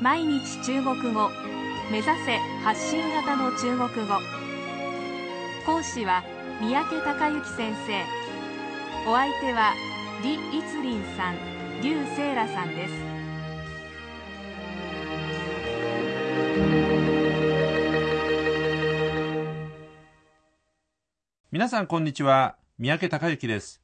毎日中国語。目指せ発信型の中国語。講師は三宅孝之先生。お相手は李一林さん劉聖羅さんです。皆さんこんにちは。三宅孝之です。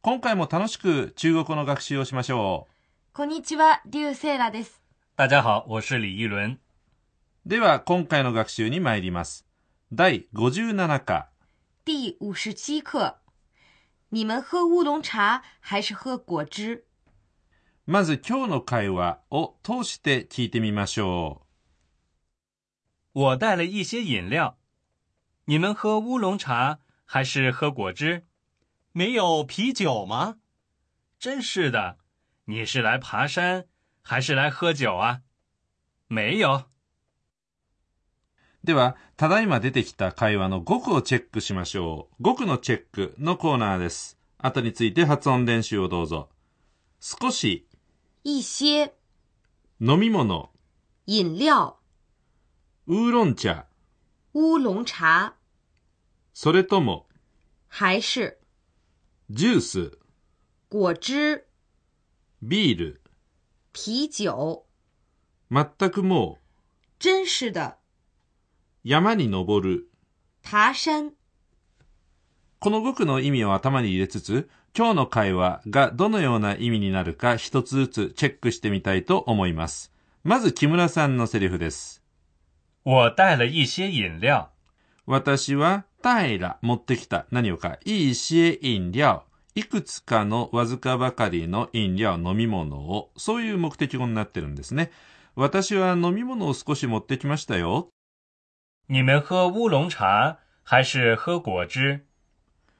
今回も楽しく中国語の学習をしましょう。こんにちは、劉聖羅です。大家好，我是李一伦。では今回の学習に参ります第57課第五十七课，你们喝乌龙茶还是喝果汁？まず今日の会話を通して聞いてみましょ我带了一些饮料，你们喝乌龙茶还是喝果汁？没有啤酒吗？真是的，你是来爬山 还是来喝酒啊？没有。うではただいま出てきた会話の語句をチェックしましょう。語句のチェックのコーナーです。後について発音練習をどうぞ。少し。一些。飲み物。饮料、ウーロン茶。乌龙茶。それとも。还是。ジュース。果汁、ビール啤酒？全くも真是的，う山に登る爬山。この語句の意味を頭に入れつつ、今日の会話がどのような意味になるか一つずつチェックしてみたいと思います。まず木村さんのセリフです。我带了一些饮料，私は、平ら、持ってきた、何をか、いいし飲料、いくつかのわずかばかりの飲料、飲み物を、そういう目的語になってるんですね。私は飲み物を少し持ってきましたよ。你们喝乌龙茶还是喝果汁？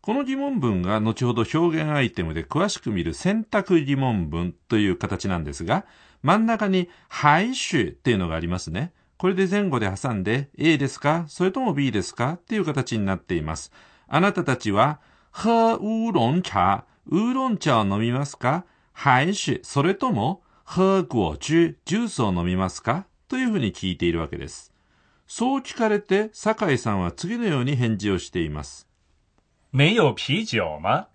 この疑問文が後ほど表現アイテムで詳しく見る選択疑問文という形なんですが、真ん中に排種っていうのがありますね。これで前後で挟んで A ですか？それとも B ですか？っていう形になっています。あなたたちは、喝ウーロン茶、ウーロン茶を飲みますか？排種、それとも、喝果汁、ジュースを飲みますか？というふうに聞いているわけです。そう聞かれて、酒井さんは次のように返事をしています。没有啤酒吗？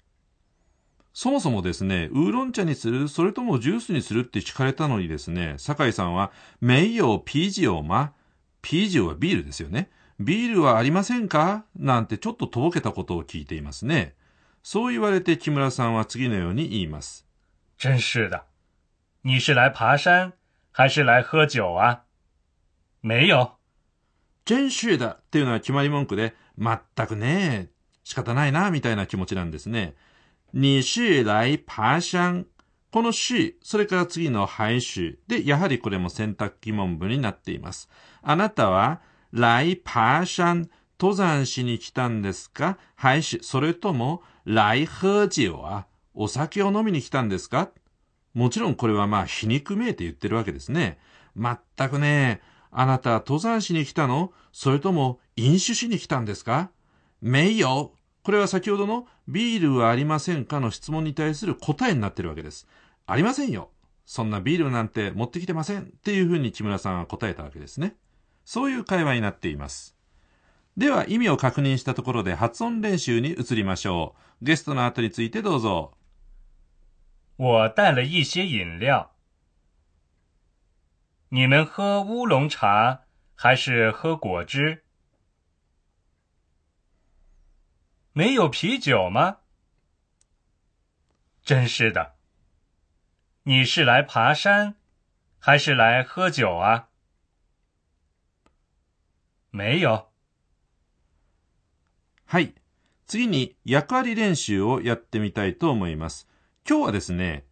そもそもですね、ウーロン茶にする、それともジュースにするって聞かれたのにですね、酒井さんは、名誉ピージオマ、ピージオはビールですよね。ビールはありませんか？なんてちょっととぼけたことを聞いていますね。そう言われて木村さんは次のように言います。真是的，你是来爬山还是来喝酒啊？没有。ジェンシューだっていうのは決まり文句で、全くね、仕方ないな、みたいな気持ちなんですね。你是来爬山。このし、それから次の排種で、やはりこれも選択疑問文になっています。あなたは、来爬山、登山しに来たんですか？排種、それとも、来喝酒は、お酒を飲みに来たんですか？もちろんこれはまあ皮肉めいて言ってるわけですね。全くね、あなた登山しに来たの？それとも飲酒しに来たんですか？名誉。これは先ほどのビールはありませんかの質問に対する答えになってるわけです。ありませんよ。そんなビールなんて持ってきてません。っていうふうに木村さんは答えたわけですね。そういう会話になっています。では意味を確認したところで発音練習に移りましょう。ゲストの後についてどうぞ。我带了一些饮料。你们喝乌龙茶还是喝果汁？没有啤酒吗？真是的，你是来爬山还是来喝酒啊？没有。はい。次に役割練習をやってみたいと思います。今日はですね、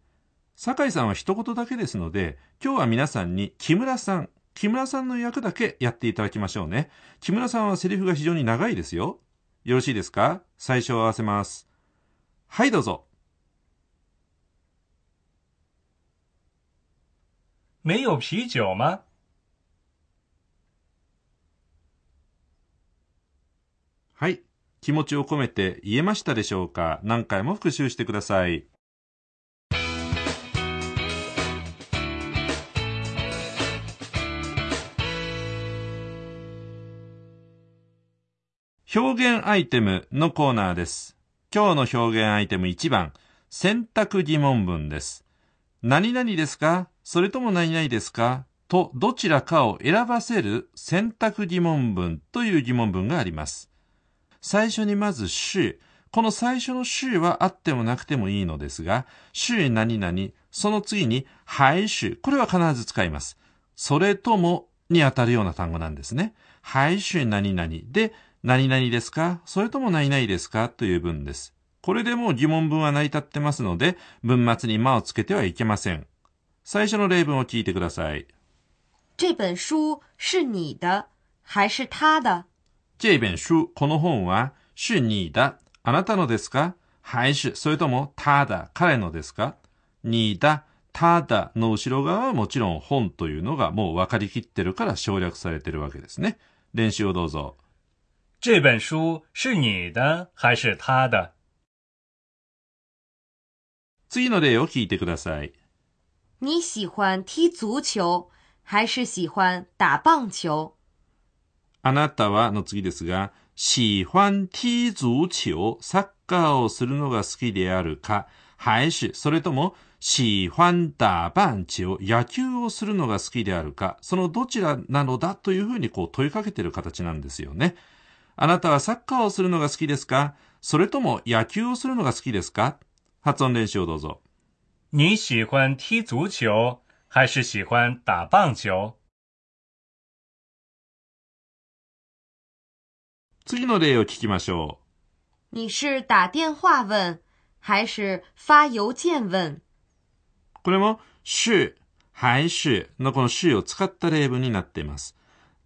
酒井さんは一言だけですので、今日は皆さんに木村さん、木村さんの役だけやっていただきましょうね。木村さんはセリフが非常に長いですよ。よろしいですか？最初合わせます。はい、どうぞ。没有啤酒吗？はい。気持ちを込めて言えましたでしょうか？何回も復習してください。表現アイテムのコーナーです。今日の表現アイテム1番、選択疑問文です。何々ですか？それとも何々ですか？とどちらかを選ばせる選択疑問文という疑問文があります。最初にまず是。この最初の是はあってもなくてもいいのですが、是何々、その次に还是。これは必ず使います。それともにあたるような単語なんですね。还是何々で、何々ですか？それとも何々ですか？という文です。これでもう疑問文は成り立ってますので、文末に間をつけてはいけません。最初の例文を聞いてください。这本书是你的还是他的？这本書、この本は、是你的、あなたのですか？还是、それとも、他的、彼のですか？你的、他的の後ろ側はもちろん本というのがもう分かりきってるから省略されてるわけですね。練習をどうぞ。这本书是你的还是他的？次の例を聞いてください。你喜欢踢足球？还是喜欢打棒球？あなたはの次ですが、喜欢踢足球、サッカーをするのが好きであるか、还是、それとも、喜欢打棒球、野球をするのが好きであるか、そのどちらなのだというふうにこう問いかけている形なんですよね。あなたはサッカーをするのが好きですか？それとも野球をするのが好きですか？発音練習をどうぞ。你喜欢踢足球还是喜欢打棒球？次の例を聞きましょう。你是打电话问还是发邮件问？これも、是、还是のこの是を使った例文になっています。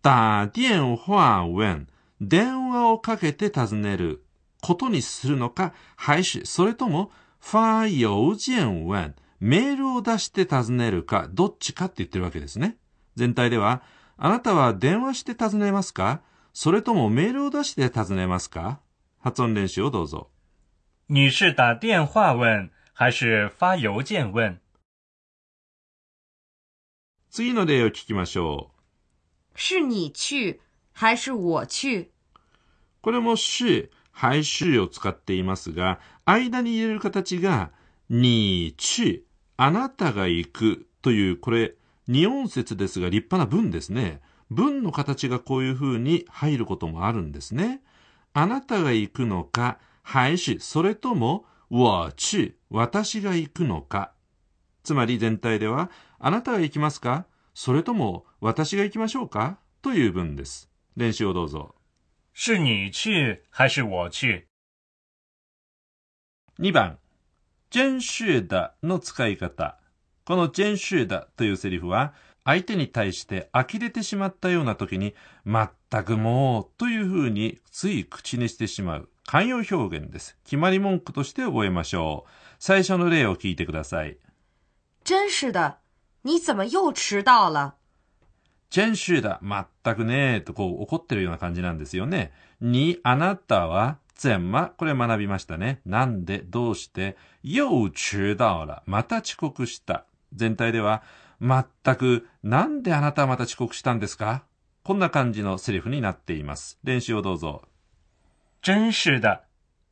打電話問、電話をかけて尋ねることにするのか、还是、それとも、发邮件問、メールを出して尋ねるか、どっちかって言ってるわけですね。全体では、あなたは電話して尋ねますか？それともメールを出して尋ねますか？発音練習をどうぞ。你是打电话问还是发邮件问？次の例を聞きましょう。是你去还是我去？これも是、还是を使っていますが、間に入れる形が、に、去、あなたが行くという、これ、二音節ですが立派な文ですね。文の形がこういう風に入ることもあるんですね。あなたが行くのか、還是、それとも、我去、私が行くのか。つまり全体では、あなたが行きますか？それとも、私が行きましょうか？という文です。練習をどうぞ。是你去还是我去？2番、真是だの使い方。この真是だというセリフは、相手に対して呆れてしまったような時に、全くもうというふうについ口にしてしまう慣用表現です。決まり文句として覚えましょう。最初の例を聞いてください。真是的，你怎么又迟到了？真是だ、全くねとこう怒ってるような感じなんですよね。に、あなたは、全ま、これ学びましたね。なんで、どうして、又迟到了、また遅刻した。全体では、全く、なんであなたはまた遅刻したんですか？こんな感じのセリフになっています。練習をどうぞ。真是的，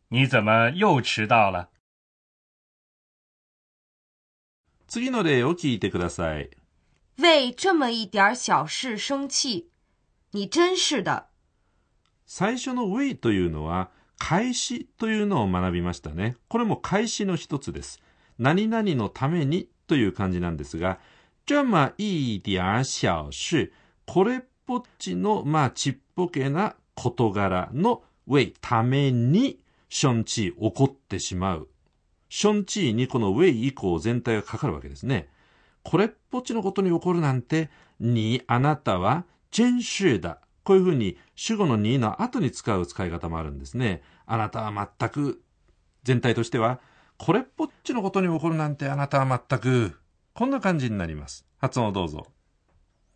你怎么又迟到了？次の例を聞いてください。为这么一点小事生气，你真是的。最初の way というのは、開始というのを学びましたね。これも開始の一つです。何々のためにという感じなんですが、这么一点小事、これっぽっちの、まあ、ちっぽけな事柄の way、ために、ションチー、怒ってしまう。ションチーにこの way 以降全体がかかるわけですね。これっぽっちのことに起こるなんて、に、あなたは、真是だ。こういうふうに主語のにの後に使う使い方もあるんですね。あなたは全く、全体としては、これっぽっちのことに起こるなんてあなたは全く、こんな感じになります。発音をどうぞ。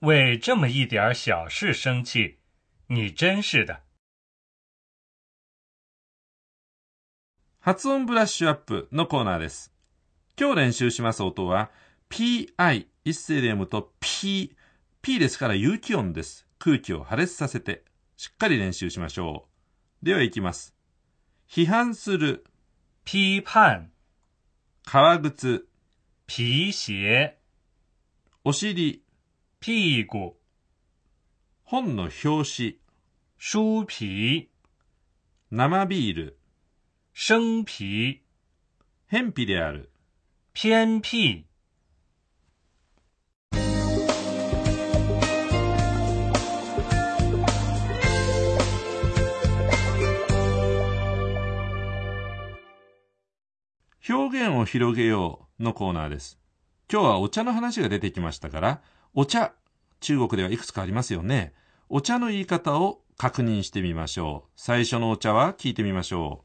为这么一点小事生气，你真是的。発音ブラッシュアップのコーナーです。今日練習します音は、pi、一斉で読むと p、p ですから有機音です。空気を破裂させて、しっかり練習しましょう。では行きます。批判する、批判、革靴、皮鞋、お尻、屁股、本の表紙、书皮、生ビール、生皮、偏僻である。偏僻。表現を広げようのコーナーです。今日はお茶の話が出てきましたから、お茶、中国ではいくつかありますよね。お茶の言い方を確認してみましょう。最初のお茶は聞いてみましょ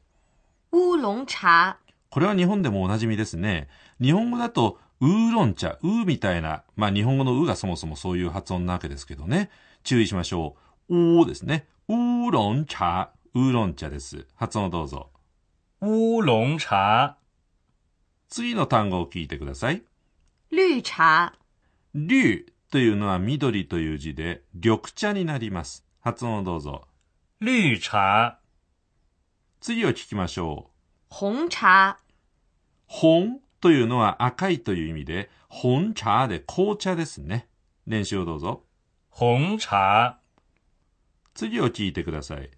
う。乌龙茶、これは日本でもおなじみですね。日本語だと、ウーロン茶、ウーみたいな、まあ日本語のウがそもそもそういう発音なわけですけどね。注意しましょう。おーですね。ウーロン茶、ウーロン茶です。発音をどうぞ。乌龙茶、次の単語を聞いてください。绿茶、绿というのは緑という字で、緑茶になります。発音をどうぞ。绿茶、次を聞きましょう。红茶、本というのは赤いという意味で、本茶で紅茶ですね。練習をどうぞ。红茶、次を聞いてください。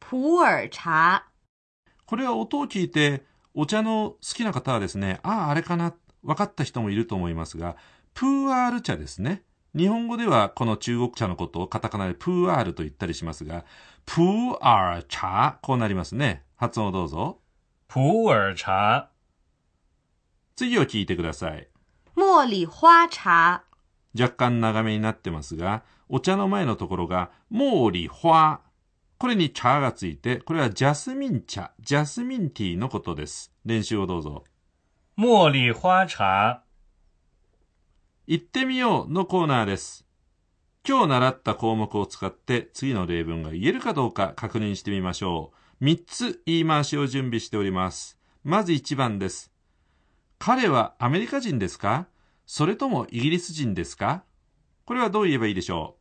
普洱茶、これは音を聞いて、お茶の好きな方はですね、ああ、あれかな、分かった人もいると思いますが、プーアール茶ですね。日本語ではこの中国茶のことをカタカナでプーアールと言ったりしますが、プーアー茶、こうなりますね。発音をどうぞ。普洱茶、次を聞いてください。茉莉花茶、若干長めになってますが、お茶の前のところが、毛利花。これに茶がついて、これはジャスミン茶、ジャスミンティーのことです。練習をどうぞ。茉莉花茶、行ってみようのコーナーです。今日習った項目を使って次の例文が言えるかどうか確認してみましょう。3つ言い回しを準備しております。まず1番です。彼はアメリカ人ですか？それともイギリス人ですか？これはどう言えばいいでしょ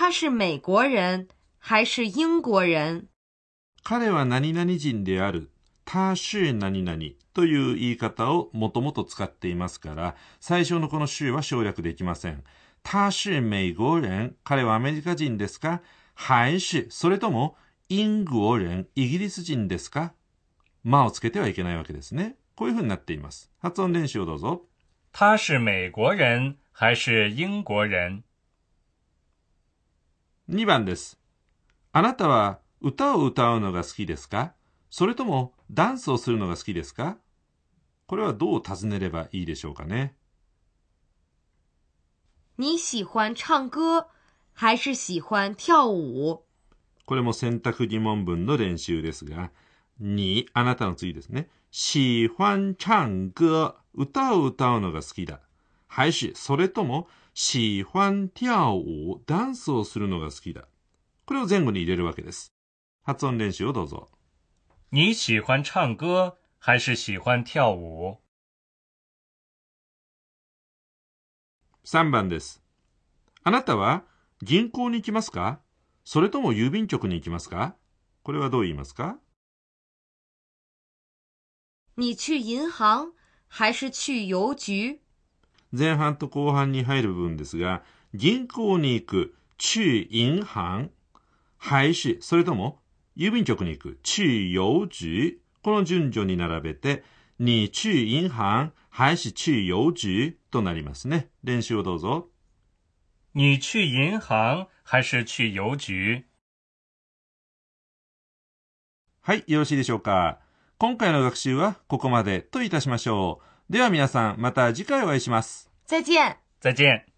他是美国人还是英国人？う彼は何々人である。他是何々という言い方をもともと使っていますから、最初のこの州は省略できません。他是美国人。彼はアメリカ人ですか？还是、それとも、英国人、イギリス人ですか？間をつけてはいけないわけですね。こういうふうになっています。発音練習をどうぞ。他是美国人还是英国人？2番です。あなたは歌を歌うのが好きですか？それともダンスをするのが好きですか？これはどう尋ねればいいでしょうかね？你喜欢唱歌？还是喜欢跳舞？これも選択疑問文の練習ですが、に、あなたの次ですね。喜欢唱歌、歌を歌うのが好きだ。还是、それとも、喜欢跳舞、ダンスをするのが好きだ。これを前後に入れるわけです。発音練習をどうぞ。你喜欢唱歌还是喜欢跳舞？3番です。あなたは銀行に行きますか？それとも郵便局に行きますか？これはどう言いますか？你去银行还是去邮局？前半と後半に入る部分ですが、銀行に行く、去銀行、还是、それとも、郵便局に行く、去郵局、この順序に並べて、に去銀行、还是去郵局となりますね。練習をどうぞ。你去银行还是去邮局？はい、よろしいでしょうか。今回の学習はここまでといたしましょう。では皆さん、また次回お会いします。再见。再见。